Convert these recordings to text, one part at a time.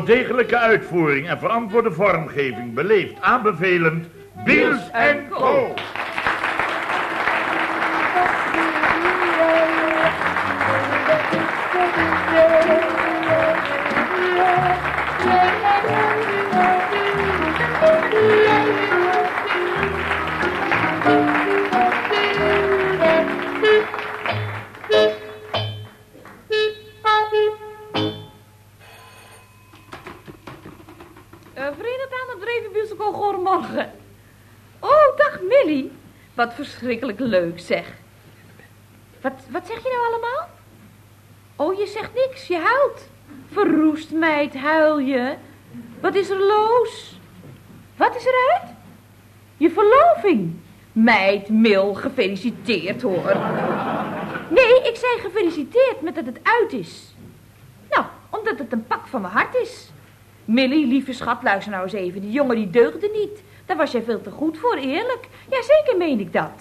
Voor degelijke uitvoering en verantwoorde vormgeving beleefd aanbevelend Biels en Co. leuk, zeg. Wat, wat zeg je nou allemaal? Oh, je zegt niks, je huilt. Verroest meid, huil je. Wat is er los? Wat is eruit? Je verloving. Meid, Mil, gefeliciteerd hoor. Nee, ik zei gefeliciteerd met dat het uit is. Nou, omdat het een pak van mijn hart is. Millie, lieve schat, luister nou eens even. Die jongen die deugde niet. Daar was jij veel te goed voor, eerlijk. Ja, zeker meen ik dat.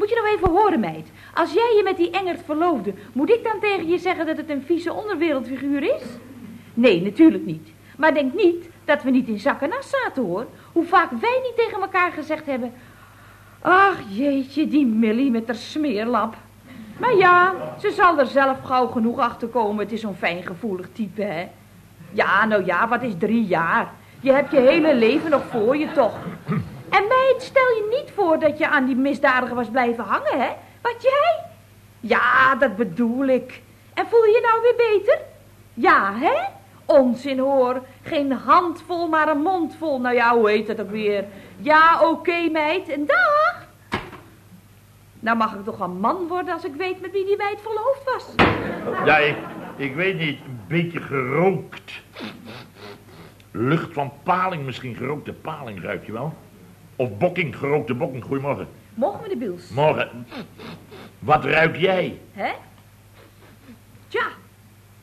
Moet je nou even horen, meid. Als jij je met die Engert verloofde, moet ik dan tegen je zeggen dat het een vieze onderwereldfiguur is? Nee, natuurlijk niet. Maar denk niet dat we niet in zakken naast zaten, hoor. Hoe vaak wij niet tegen elkaar gezegd hebben... Ach, jeetje, die Millie met haar smeerlap. Maar ja, ze zal er zelf gauw genoeg achter komen. Het is zo'n fijngevoelig type, hè. Ja, nou ja, wat is drie jaar? Je hebt je hele leven nog voor je toch. En meid, stel je niet voor dat je aan die misdadiger was blijven hangen, hè? Wat jij? Ja, dat bedoel ik. En voel je je nou weer beter? Ja, hè? Onzin hoor. Geen handvol, maar een mondvol. Nou ja, hoe heet dat ook weer? Ja, oké meid. En dag. Nou mag ik toch een man worden als ik weet met wie die meid verloofd was. Ja, ik, ik weet niet, een beetje gerookt. Lucht van paling, misschien gerookte paling, ruik je wel? Of bokking, gerookte bokking. Goedemorgen. Morgen, meneer Biels. Morgen. Wat ruik jij? Hè? Tja,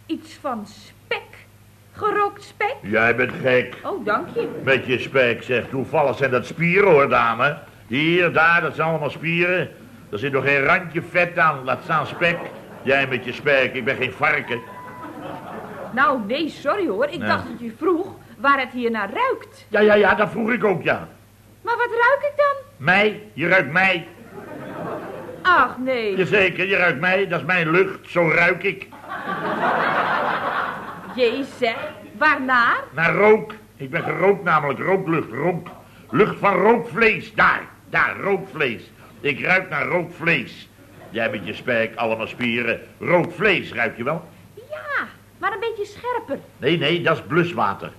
iets van spek. Gerookt spek. Jij bent gek. Oh, dank je. Met je spek, zeg. Toevallig zijn dat spieren, hoor, dame. Hier, daar, dat zijn allemaal spieren. Er zit nog geen randje vet aan. Laat staan spek. Jij met je spek, ik ben geen varken. Nou, nee, sorry hoor. Ik dacht dat je vroeg waar het hier naar ruikt. Ja, ja, ja, dat vroeg ik ook, ja. Maar wat ruik ik dan? Mij, je ruikt mij. Ach, nee. Jazeker, je ruikt mij. Dat is mijn lucht. Zo ruik ik. Jee, zeg. Waarnaar? Naar rook. Ik ben gerookt namelijk. Rooklucht, rook. Lucht van rookvlees. Daar, daar, rookvlees. Ik ruik naar rookvlees. Jij met je spijk, allemaal spieren. Rookvlees ruik je wel? Ja, maar een beetje scherper. Nee, nee, dat is bluswater.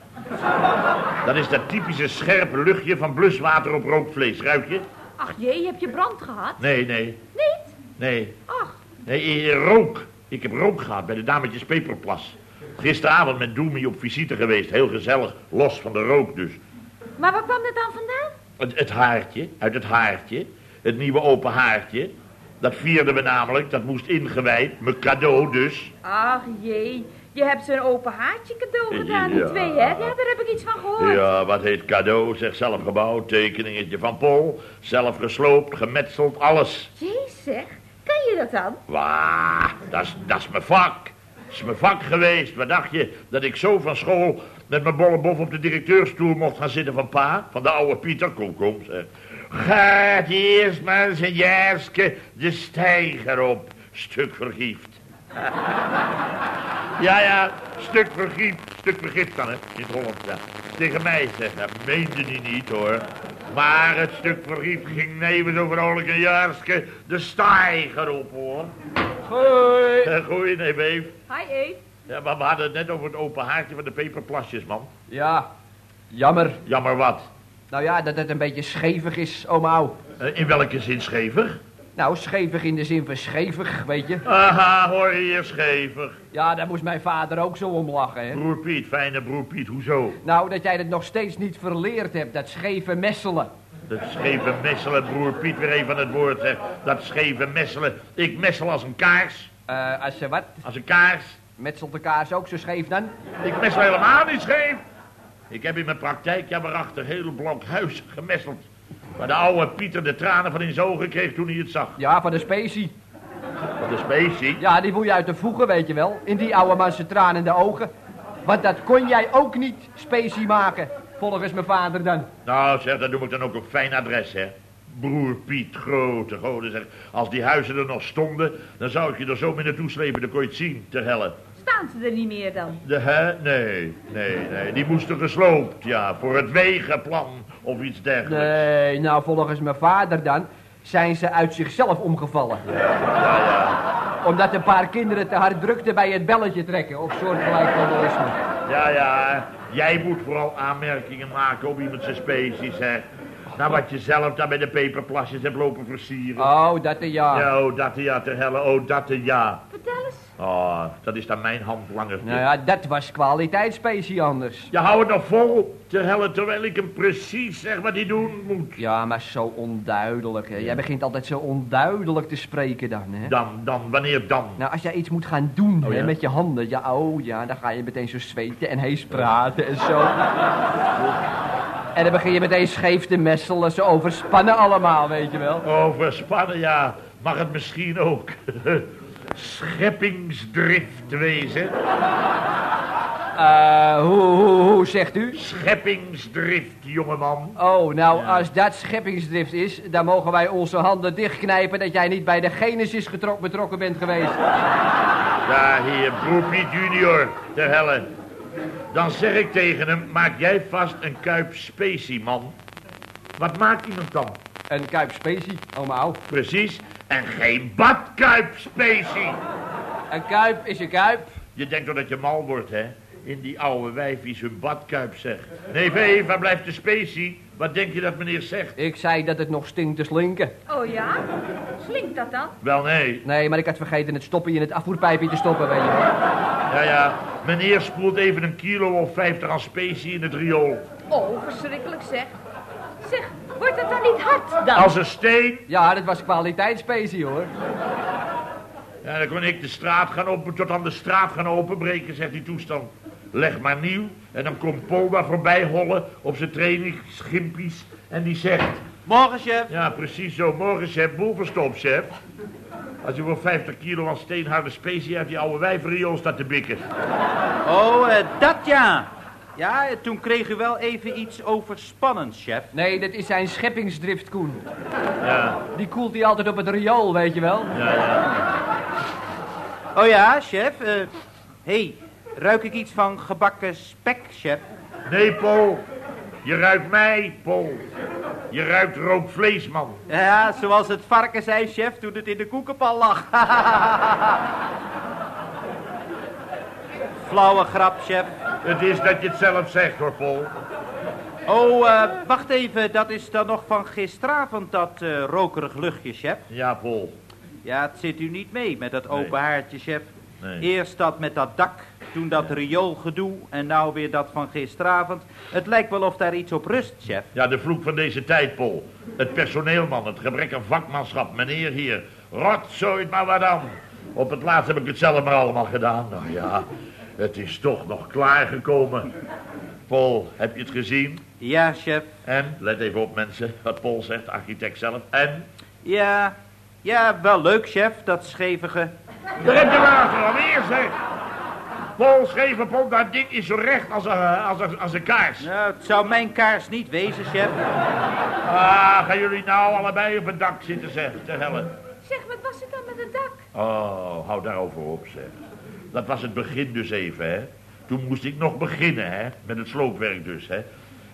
Dat is dat typische scherpe luchtje van bluswater op rookvlees. Ruik je? Ach jee, heb je brand gehad? Nee, nee, Niet? nee. Ach, Nee, rook. Ik heb rook gehad bij de dametjes Peperplas. Gisteravond met Doemie op visite geweest. Heel gezellig. Los van de rook dus. maar waar kwam dit dan vandaan? Het, het haartje, uit het haartje. Het nieuwe open haartje. Dat vierden we namelijk. Dat moest ingewijd. Mijn cadeau dus. Ach jee, je hebt een open haartje cadeau gedaan, die Ja. twee, hè? Ja, daar heb ik iets van gehoord. Ja, wat heet cadeau? Zeg zelf gebouwd. Tekeningetje van Pol. Zelf gesloopt, gemetseld, alles. Jee, zeg. Kan je dat dan? Waar, dat is, mijn vak. Dat is mijn vak geweest. Wat dacht je dat ik zo van school met mijn bolle bof op de directeurstoel mocht gaan zitten van pa? Van de oude Pieter, kom, kom, zeg. Gaat eerst maar een jaarske de steiger op. Stuk vergift. ja, ja, stuk vergift. Stuk vergift dan, hè, in het Holland, ja. Tegen mij, zeg, dat meende hij niet, hoor. Maar het stuk vergift ging nevens zo vrolijk een jaarske de steiger op, hoor. Hoi. Eh, Goeie, nee, beef. Hi, Eve. Ja, maar we hadden het net over het open haartje van de peperplasjes, man. Ja, jammer. Jammer wat. Nou ja, dat het een beetje schevig is, oma. Eh, in welke zin schevig? Nou, schevig in de zin van schevig, weet je. Aha, hoor hier schevig. Ja, daar moest mijn vader ook zo om lachen, hè. Broer Piet, fijne broer Piet, hoezo? Nou, dat jij het nog steeds niet verleerd hebt, dat scheve messelen. Dat scheve messelen, broer Piet, weer even aan het woord, zeg. Dat scheve messelen. Ik messel als een kaars. Eh, als ze wat, Als een kaars. metselt de kaars ook zo scheef dan? Ik messel helemaal niet scheef. Ik heb in mijn praktijk, ja waarachter, heel blok huis gemesseld. Waar de oude Pieter de tranen van in zijn ogen kreeg toen hij het zag. Ja, van de specie. Van de specie. Ja, die voel je uit de voegen, weet je wel. In die oude man zijn tranen in de ogen. Want dat kon jij ook niet, specie maken. Volgens mijn vader dan. Nou zeg, dat noem ik dan ook op fijn adres, hè. Broer Piet, grote goden zeg. Als die huizen er nog stonden, dan zou ik je er zo mee naartoe slepen, dan kon je het zien, ter helle. Staan ze er niet meer dan? De hè? Nee, nee, nee. Die moesten gesloopt, ja, voor het wegenplan of iets dergelijks. Nee, nou volgens mijn vader dan zijn ze uit zichzelf omgevallen. Omdat een paar kinderen te hard drukten bij het belletje trekken of soortgelijk vandalisme. Ja, ja, jij moet vooral aanmerkingen maken op iemand zijn species, hè. Nou, wat je zelf daar bij de peperplasjes hebt lopen versieren. Oh, dat de ja. Ja, oh, dat ja, ter helle, oh, dat ja. Vertel eens. Oh, dat is dan mijn hand langer. Nou ja, dat was kwaliteitsspecie anders. Je houdt het nog vol, ter helle, terwijl ik hem precies zeg wat hij doen moet. Ja, maar zo onduidelijk, hè. Jij begint altijd zo onduidelijk te spreken dan, hè. Dan, dan, wanneer dan? Nou, als jij iets moet gaan doen Oh, hè, ja? met je handen, ja, oh ja, dan ga je meteen zo zweten en hees praten en zo. En dan begin je meteen scheef te messelen, zo overspannen allemaal, weet je wel. Overspannen, ja. Mag het misschien ook scheppingsdrift wezen? Eh, hoe, hoe, hoe zegt u? Scheppingsdrift, jongeman. Oh, nou, als dat scheppingsdrift is, dan mogen wij onze handen dichtknijpen dat jij niet bij de Genesis betrokken bent geweest. Ja, hier, broer Piet junior, ter helle. Dan zeg ik tegen hem, maak jij vast een kuip specie, man. Wat maakt iemand dan? Een kuip specie, oma Precies, en geen badkuip specie. Een kuip is een kuip. Je denkt toch dat je mal wordt, hè? In die oude wijfies hun badkuip zegt. Nee, vee, waar blijft de specie? Wat denk je dat meneer zegt? Ik zei dat het nog stinkt te slinken. Oh ja? Slinkt dat dan? Wel, nee. Nee, maar ik had vergeten het stoppen in het afvoerpijpje te stoppen, weet je wel. Ja, ja, meneer spoelt even een kilo of vijftig aan specie in het riool. Oh, verschrikkelijk zeg. Zeg, wordt het dan niet hard dan? Als een steen. Ja, dat was kwaliteitsspecie, hoor. Ja, dan kon ik de straat gaan open, tot aan de straat gaan openbreken, zegt die toestand. Leg maar nieuw. En dan komt Paul daar voorbij hollen op zijn trainingsgimpies. En die zegt, Morgen, chef. ja precies zo, morgen chef, boel verstopt chef. Als je voor 50 kilo aan steenharde specie uit die oude wijfriool staat te bikken. Oh, eh, dat ja. Ja, eh, toen kreeg u wel even iets overspannends, chef. Nee, dat is zijn scheppingsdrift, Koen. Ja, Die koelt hij altijd op het riool, weet je wel. ja, ja. Oh ja, chef. eh hey, ruik ik iets van gebakken spek, chef? Nee, Paul. Je ruikt mij, Paul. Je ruikt rookvlees, man. Ja, zoals het varken zei, chef, toen het in de koekenpan lag. Flauwe grap, chef. Het is dat je het zelf zegt, hoor, Paul. Oh, eh, wacht even, dat is dan nog van gisteravond, dat eh, rokerig luchtje, chef. Ja, Paul. Ja, het zit u niet mee met dat Nee. open haartje, chef. Nee. Eerst dat met dat dak, toen dat rioolgedoe en nou weer dat van gisteravond. Het lijkt wel of daar iets op rust, chef. Ja, de vloek van deze tijd, Paul. Het personeel, man. Het gebrek aan vakmanschap. Meneer hier. Rotzooit maar wat aan. Op het laatst heb ik het zelf maar allemaal gedaan. Nou ja, het is toch nog klaargekomen. Paul, heb je het gezien? Ja, chef. En, let even op mensen, wat Paul zegt, de architect zelf. En, Ja, ja, wel leuk, chef, dat schevige. daar heb je water alweer, zeg. Paul schreef Paul, dat ding is zo recht als een, als een, als een kaars. Nou, het zou mijn kaars niet wezen, chef. Ah, gaan jullie nou allebei op het dak zitten, zeg, ter helle. Zeg, wat was het dan met het dak? Oh, hou daarover op, zeg. Dat was het begin dus even, hè. Toen moest ik nog beginnen, hè. Met het sloopwerk dus, hè.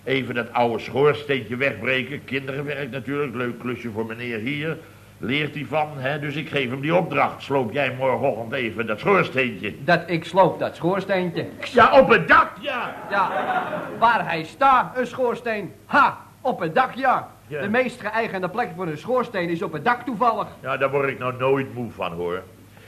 Even dat oude schoorsteentje wegbreken. Kinderenwerk natuurlijk, leuk klusje voor meneer hier. Leert hij van, hè. Dus ik geef hem die opdracht. Sloop jij morgenochtend even dat schoorsteentje. Dat ik sloop dat schoorsteentje. Ja, op het dak, ja. Ja, waar hij staat, een schoorsteen. Ha, op het dak, ja. Ja. De meest geëigende plek voor een schoorsteen is op het dak toevallig. Ja, daar word ik nou nooit moe van, hoor.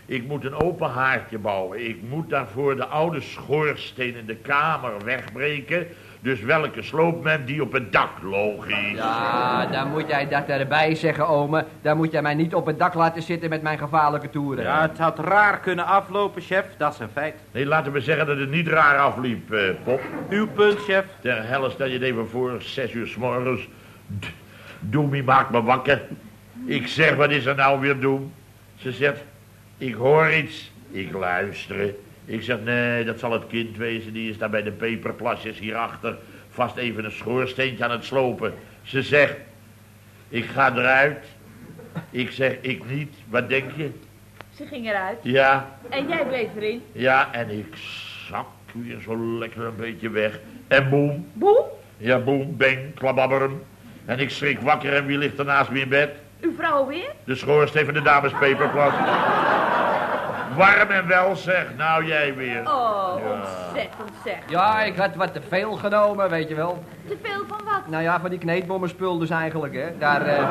Ik moet een open haartje bouwen. Ik moet daarvoor de oude schoorsteen in de kamer wegbreken. Dus welke sloopt men die op het dak? Logisch. Ja, dan moet jij dat erbij zeggen, ome. Dan moet jij mij niet op het dak laten zitten met mijn gevaarlijke toeren. Ja, het had raar kunnen aflopen, chef. Dat is een feit. Nee, laten we zeggen dat het niet raar afliep, eh, Pop. Uw punt, chef. Ter helle stel je het even voor, zes uur s morgens. Doemie maakt me wakker. Ik zeg, wat is er nou weer Doem? Ze zegt, ik hoor iets. Ik luister. Ik zeg, nee, dat zal het kind wezen. Die is daar bij de peperplasjes hierachter. Vast even een schoorsteentje aan het slopen. Ze zegt, ik ga eruit. Ik zeg, ik niet. Wat denk je? Ze ging eruit. Ja, En jij bleef erin. ja, en ik zak weer zo lekker een beetje weg. En boem, Boem, ja, boem, bang, klababberum. En ik schrik wakker en wie ligt er naast me in bed? uw vrouw weer? De schoorsteen van de dames Peperplas. Warm en wel zeg, nou jij weer. Oh, Ja. ontzettend zeg. Ja, ik had wat te veel genomen, weet je wel. Te veel van wat? Nou ja, van die kneedbommenspul dus eigenlijk, hè. Daar, eh,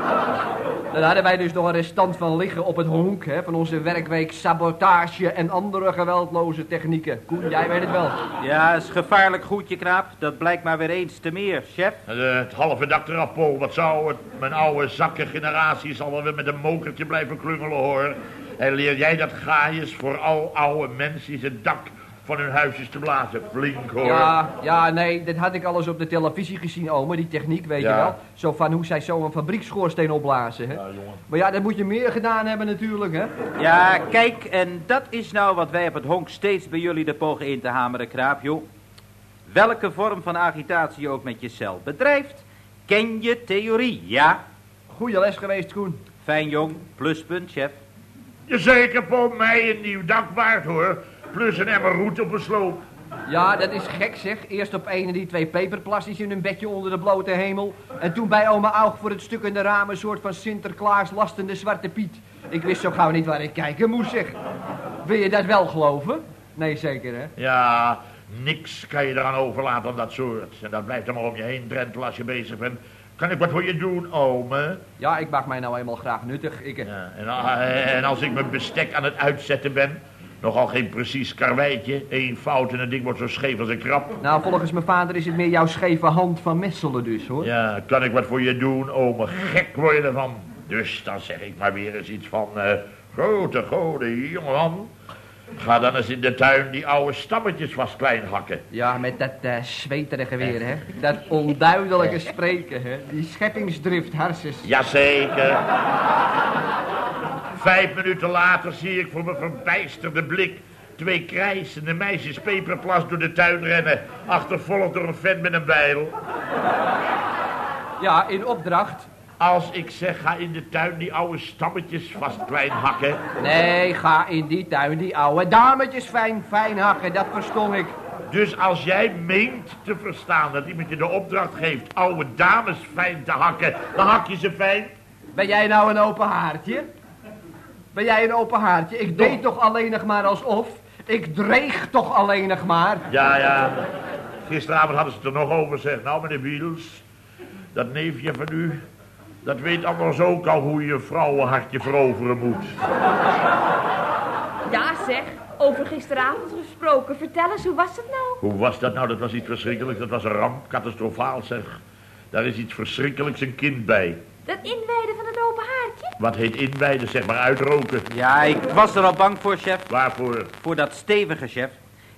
daar hadden wij dus nog een restant van liggen op het honk, hè. Van onze werkweek sabotage en andere geweldloze technieken. Koen, jij weet het wel. Ja, is gevaarlijk goedje, knaap. Dat blijkt maar weer eens te meer, chef. Eh, het halve dak eraf, Paul. Wat zou het? Mijn oude zakken generatie zal wel weer met een mokertje blijven klungelen, hoor. En leer jij dat gaaiers voor al oude mensen het dak van hun huisjes te blazen. Flink, hoor. Ja, ja, nee, dit had ik alles op de televisie gezien, ome, die techniek, weet Ja. je wel. Zo van hoe zij zo een fabrieksschoorsteen opblazen, hè. Ja, jongen. Maar ja, dat moet je meer gedaan hebben natuurlijk, hè. Ja, kijk, en dat is nou wat wij op het honk steeds bij jullie de pogen in te hameren, kraap, joh. Welke vorm van agitatie je ook met je cel bedrijft, ken je theorie, ja? Goeie les geweest, Koen. Fijn, jong. Pluspunt, chef. Jazeker, Paul, mij een nieuw dak waard, hoor. Plus een emmer roet op een sloop. Ja, dat is gek zeg. Eerst op een en die twee peperplasjes in een bedje onder de blote hemel. En toen bij oma Aug voor het stuk in de ramen een soort van Sinterklaas lastende zwarte Piet. Ik wist zo gauw niet waar ik kijken moest zeg. Wil je dat wel geloven? Nee, zeker hè. Ja, niks kan je eraan overlaten aan dat soort. En dat blijft er maar om je heen drentelen als je bezig bent. Kan ik wat voor je doen, ome? Ja, ik maak mij nou eenmaal graag nuttig. Ik, Ja, en, en als ik mijn bestek aan het uitzetten ben... Nogal geen precies karweitje. Eén fout en het ding wordt zo scheef als een krab. Nou, volgens mijn vader is het meer jouw scheve hand van messelen dus hoor. Ja, kan ik wat voor je doen, ome? Gek word je ervan. Dus dan zeg ik maar weer eens iets van... eh, grote goden, jongeman. Ga dan eens in de tuin die oude stammetjes vast klein hakken. Ja, met dat eh zweterige weer hè. Dat onduidelijke spreken hè. Die scheppingsdrift harses. Jazeker. Vijf minuten later zie ik voor mijn verbijsterde blik... twee krijsende meisjes peperplas door de tuin rennen... achtervolgd door een vent met een bijl. Ja, in opdracht. Als ik zeg, ga in de tuin die oude stammetjes vast klein hakken... Nee, ga in die tuin die oude dametjes fijn, fijn hakken, dat verstond ik. Dus als jij meent te verstaan dat iemand je de opdracht geeft... oude dames fijn te hakken, dan hak je ze fijn... Ben jij nou een open haartje? Ben jij een open haartje? Ik deed toch alleen nog maar alsof. Ik dreeg toch alleen nog maar. Ja, ja. Gisteravond hadden ze het er nog over, zeg. Nou, meneer Wiels, dat neefje van u... dat weet anders ook al hoe je een vrouwenhartje veroveren moet. Ja, zeg. Over gisteravond gesproken. Vertel eens, hoe was het nou? Hoe was dat nou? Dat was iets verschrikkelijks. Dat was een ramp, catastrofaal, zeg. Daar is iets verschrikkelijks een kind bij. Dat inwijden van het open haartje? Wat heet inwijden, zeg maar uitroken. Ja, ik was er al bang voor, chef. Waarvoor? Voor dat stevige, chef.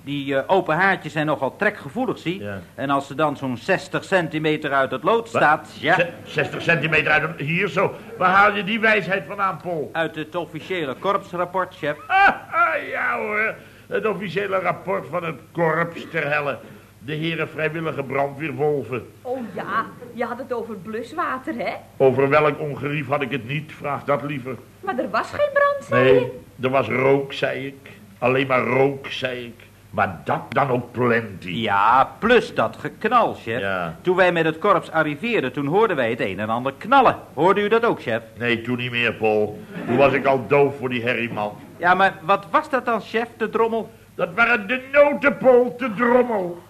Die eh, open haartjes zijn nogal trekgevoelig, zie. Ja. En als ze dan zo'n 60 centimeter uit het lood staat, ja, Ze- 60 centimeter uit een... Hier zo. Waar haal je die wijsheid vandaan, Pol? uit het officiële korpsrapport, chef. Ah, ah, ja hoor. Het officiële rapport van het korps ter helle. De heren vrijwillige brandweerwolven. Oh ja, je had het over bluswater, hè? Over welk ongerief had ik het niet? Vraag dat liever. Maar er was geen brand, zei je. Nee, er was rook, zei ik. Alleen maar rook, zei ik. Maar dat dan ook plenty. Ja, plus dat geknal, chef. Ja. Toen wij met het korps arriveerden, toen hoorden wij het een en ander knallen. Hoorde u dat ook, chef? Nee, toen niet meer, Paul. Toen was ik al doof voor die herrieman. Ja, maar wat was dat dan, chef, de drommel? Dat waren de noten, Paul, te drommel.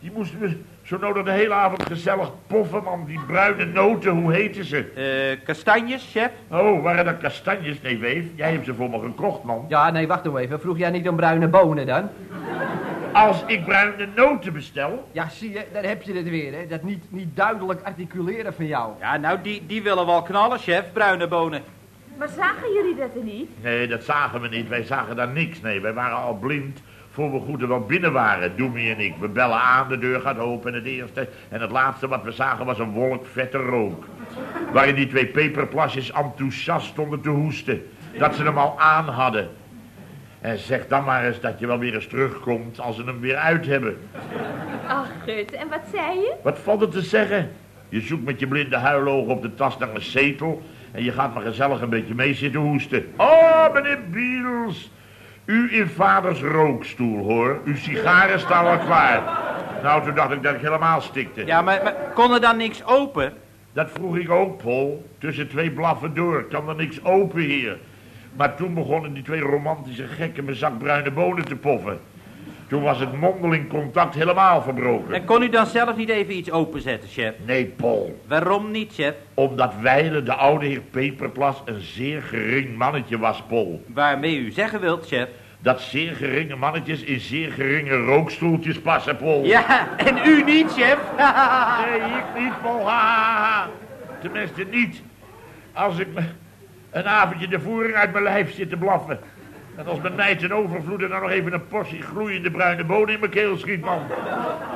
Die moesten we Zo nodig de hele avond gezellig poffen, man. Die bruine noten, hoe heten ze? Eh, kastanjes, chef? Oh, waren dat kastanjes? Nee, weef. Jij hebt ze voor me gekocht, man. Ja, nee, wacht nou even. Vroeg jij niet om bruine bonen dan? Als ik bruine noten bestel... Ja, zie je, daar heb je het weer, hè. Dat niet, niet duidelijk articuleren van jou. Ja, nou, die, die willen wel knallen, chef. Bruine bonen. Maar zagen jullie dat er niet? Nee, dat zagen we niet. Wij zagen daar niks. Nee, wij waren al blind voor we goed er wel binnen waren, Doemie en ik. We bellen aan, de deur gaat open en het eerste en het laatste wat we zagen was een wolk vette rook. Waarin die twee peperplasjes enthousiast stonden te hoesten. Dat ze hem al aan hadden. En zeg dan maar eens dat je wel weer eens terugkomt als ze hem weer uit hebben. Ach, Gut, en wat zei je? Wat valt er te zeggen? Je zoekt met je blinde huilogen op de tas naar een zetel... en je gaat maar gezellig een beetje mee zitten hoesten. Oh, meneer Biels, u in vaders rookstoel, hoor. Uw sigaren staan al klaar. Nou, toen dacht ik dat ik helemaal stikte. Ja, maar, maar kon er dan niks open? Dat vroeg ik ook, Paul. Tussen twee blaffen door. Kan er niks open hier. Maar toen begonnen die twee romantische gekken mijn zak bruine bonen te poffen. Toen was het mondeling contact helemaal verbroken. En kon u dan zelf niet even iets openzetten, chef? Nee, Paul. Waarom niet, chef? Omdat Weile, de oude heer Peperplas, een zeer gering mannetje was, Paul. Waarmee u zeggen wilt, chef? Dat zeer geringe mannetjes in zeer geringe rookstoeltjes passen, Paul. Ja, en u niet, chef? nee, ik niet, Paul. Tenminste niet. Als ik me een avondje de voering uit mijn lijf zit te blaffen. En als mijn meid ten overvloede dan nog even een portie gloeiende bruine bonen in mijn keel schiet, man.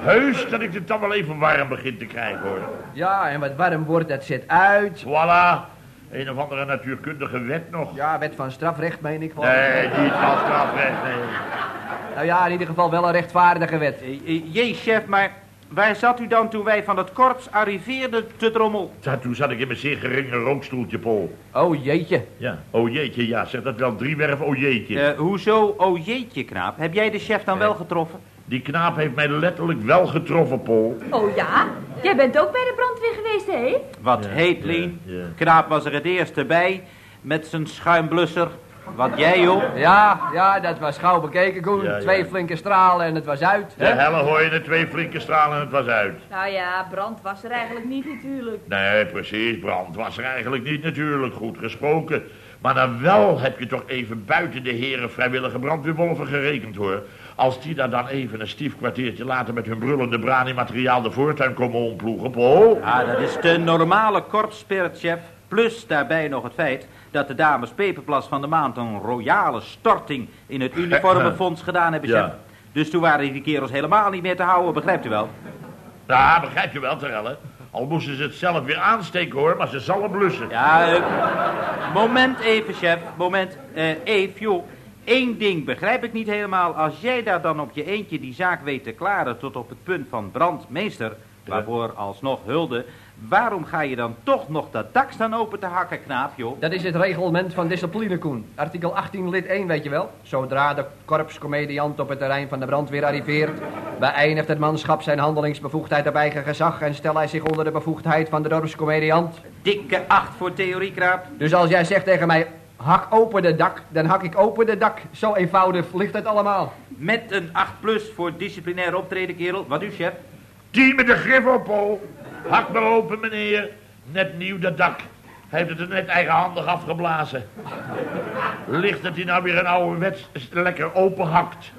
Heus dat ik het dan wel even warm begin te krijgen, hoor. Ja, en wat warm wordt, dat zet uit. Voilà. Een of andere natuurkundige wet nog. Ja, wet van strafrecht, meen ik. Nee, niet van strafrecht, nee. Nou ja, in ieder geval wel een rechtvaardige wet. Eh, eh, Jee, chef, maar waar zat u dan toen wij van het korps arriveerden te drommel? Ja, toen zat ik in mijn zeer geringe rookstoeltje, Paul. Oh, jeetje. Ja, oh jeetje, ja, zeg dat wel driewerf, oh jeetje. Eh, hoezo, oh jeetje, knaap. Heb jij de chef dan wel getroffen? Die knaap heeft mij letterlijk wel getroffen, Paul. Oh ja? Jij bent ook bij de brandweer geweest, hè? Wat Ja, heet, ja, Lien. ja. Knaap was er het eerste bij, met zijn schuimblusser. Wat jij, joh. Ja, ja, dat was gauw bekeken, Koen. Ja, ja. Twee flinke stralen en het was uit. De helle gooide twee flinke stralen en het was uit. Nou ja, brand was er eigenlijk niet natuurlijk. Nee, precies, brand was er eigenlijk niet natuurlijk, goed gesproken. Maar dan wel heb je toch even buiten de heren vrijwillige brandweerwolven gerekend, hoor. Als die daar dan even een stief kwartiertje later met hun brullende brani-materiaal de voortuin komen omploegen, Paul. Ja, dat is de normale korpsspirit, chef. Plus daarbij nog het feit dat de dames Peperplas van de Maand een royale storting in het uniformenfonds gedaan hebben, chef. Ja. Dus toen waren die kerels helemaal niet meer te houden, begrijpt u wel? Ja, begrijp je wel, Terelle. Al moesten ze het zelf weer aansteken, hoor, maar ze zal blussen. Ja, eh, moment even, chef. Moment. Eh Eve, joh. Eén ding begrijp ik niet helemaal. Als jij daar dan op je eentje die zaak weet te klaren tot op het punt van brandmeester, waarvoor alsnog hulde, waarom ga je dan toch nog dat dak staan open te hakken, knaap, joh? Dat is het reglement van discipline, Koen. Artikel 18 lid 1, weet je wel. Zodra de korpscomediant op het terrein van de brandweer arriveert... beëindigt het manschap zijn handelingsbevoegdheid op eigen gezag... en stelt hij zich onder de bevoegdheid van de dorpscomediant. Dikke acht voor theorie, knaap. Dus als jij zegt tegen mij... hak open de dak, dan hak ik open de dak. Zo eenvoudig ligt het allemaal. Met een 8 plus voor disciplinair optreden, kerel. Wat u, chef? Tien met de grif op, Paul. Hak maar open, meneer. Net nieuw dat dak. Hij heeft het er net eigenhandig afgeblazen. Ligt dat hij nou weer een ouderwets lekker open hakt.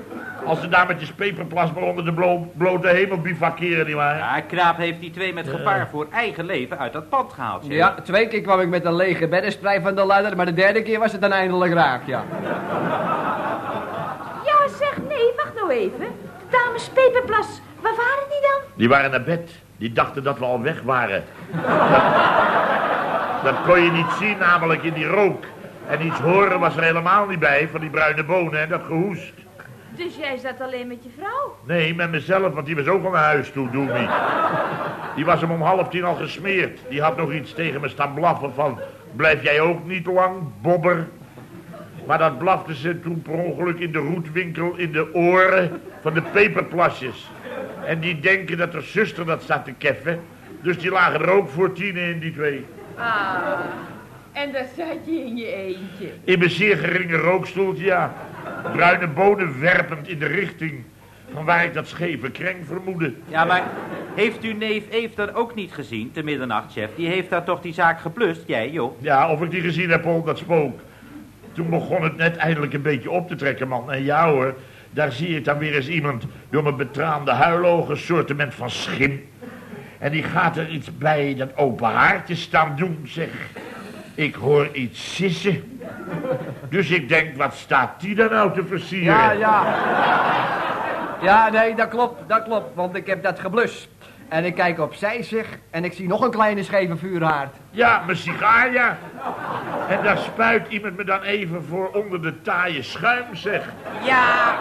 Als ze daar met je peperplas maar onder de blo- blote hemel bivakeren, nietwaar? Ja, knaap heeft die twee met gevaar voor eigen leven uit dat pand gehaald, chef. Ja, twee keer kwam ik met een lege beddensprei van de ladder... maar de derde keer was het dan eindelijk raak, ja. Ja, zeg, nee, wacht nou even. De dames Peperplas, waar waren die dan? Die waren naar bed. Die dachten dat we al weg waren. dat kon je niet zien, namelijk in die rook. En iets horen was er helemaal niet bij van die bruine bonen en dat gehoest. Dus jij zat alleen met je vrouw? Nee, met mezelf, want die was ook al naar huis toe, doe niet. Die was hem om half tien al gesmeerd. Die had nog iets tegen me staan blaffen van... Blijf jij ook niet lang, bobber? Maar dat blafte ze toen per ongeluk in de roetwinkel in de oren van de peperplasjes. En die denken dat er zuster dat staat te keffen. Dus die lagen er ook voor tien in, die twee. Ah, en daar zat je in je eentje. In mijn zeer geringe rookstoeltje, ja. Bruine bonen werpend in de richting van waar ik dat scheve kreng vermoedde. Ja, maar Heeft u neef Eve dan ook niet gezien, te middernacht, chef? Die heeft daar toch die zaak geplust, jij, joh? Ja, of ik die gezien heb, Paul, dat spook. Toen begon het net eindelijk een beetje op te trekken, man. En ja hoor, daar zie ik dan weer eens iemand door mijn betraande huilogen, soortement van schim. En die gaat er iets bij dat open haartje staan doen, zeg. Ik hoor iets sissen. Dus ik denk, wat staat die dan nou te versieren? Ja, ja. Ja, nee, dat klopt, dat klopt, want ik heb dat geblust. En ik kijk opzij, zeg, en ik zie nog een kleine scheve vuurhaard. Ja, mijn sigaar, ja. En daar spuit iemand me dan even voor onder de taaie schuim, zeg. Ja,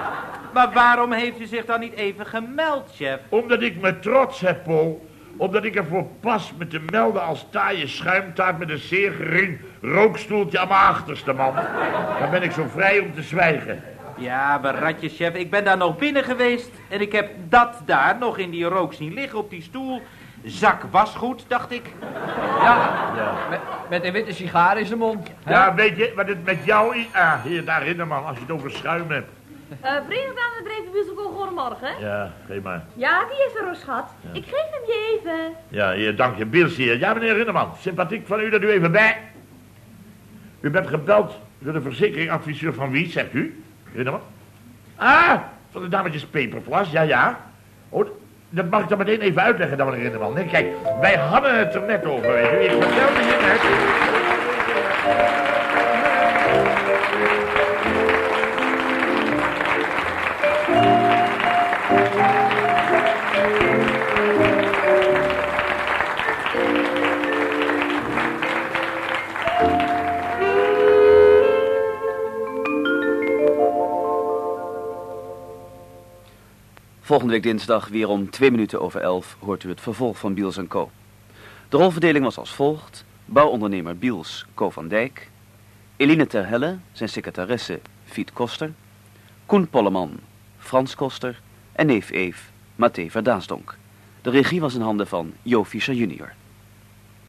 maar waarom heeft u zich dan niet even gemeld, chef? Omdat ik me trots heb, Paul. Omdat ik ervoor pas me te melden als taaie schuimtaart met een zeer gering rookstoeltje aan mijn achterste, man. Dan ben ik zo vrij om te zwijgen. Ja, maar ratje, chef, ik ben daar nog binnen geweest en ik heb dat daar nog in die rook zien liggen op die stoel. Zak wasgoed, dacht ik. Ja, Met, met een witte sigaar in zijn mond. hè? Ja, weet je wat het met jou is? Ah, hier, daarin, man, als je het over schuim hebt. Eh vrienden aan het Drevenmusical, goedemorgen. Ja, geef maar. Ja, die is er, hoor, schat. Ik geef hem je even. Ja, hier, dank je. Biels hier. Ja, meneer Rinneman, sympathiek van u dat u even bij... U bent gebeld door de verzekeringsadviseur van wie, zegt u? Rinneman? Ah, van de dametjes Peperplas, ja, ja. Oh, dat mag ik dan meteen even uitleggen dan, meneer Rinneman. Nee, kijk, wij hadden het er net over. Ik vertelde je net... Dinsdag weer om twee minuten over elf hoort u het vervolg van Biels Co. De rolverdeling was als volgt. Bouwondernemer Biels Co van Dijk. Eline Terhelle, zijn secretaresse Fiet Koster. Koen Polleman, Frans Koster. En neef Eef, Mathé Verdaasdonk. De regie was in handen van Jo Fischer junior.